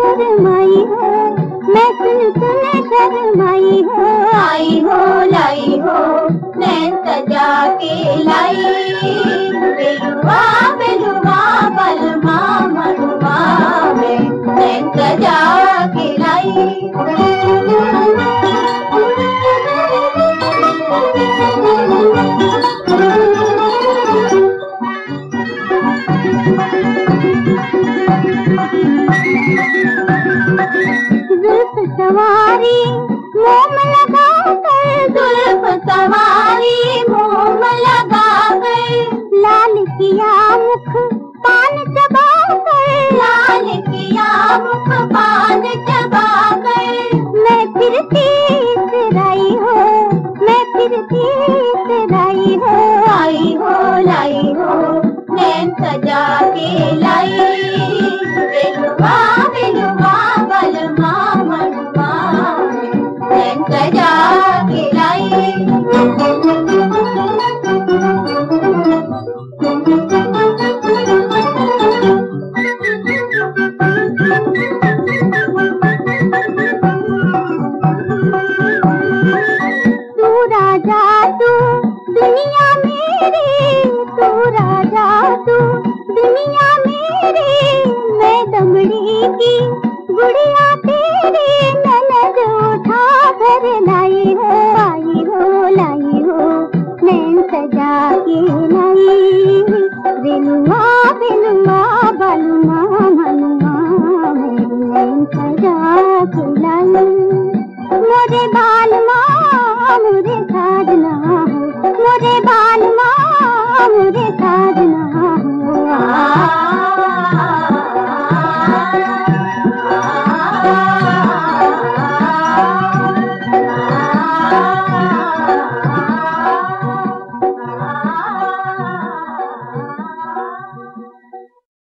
शर्माई हो, मैं सुन सुन शर्माई हो। आई हो, लाई हो, मैं सजा के लाई। आई हो आई हो लाई हो नैन सजा के लाई रेलुआ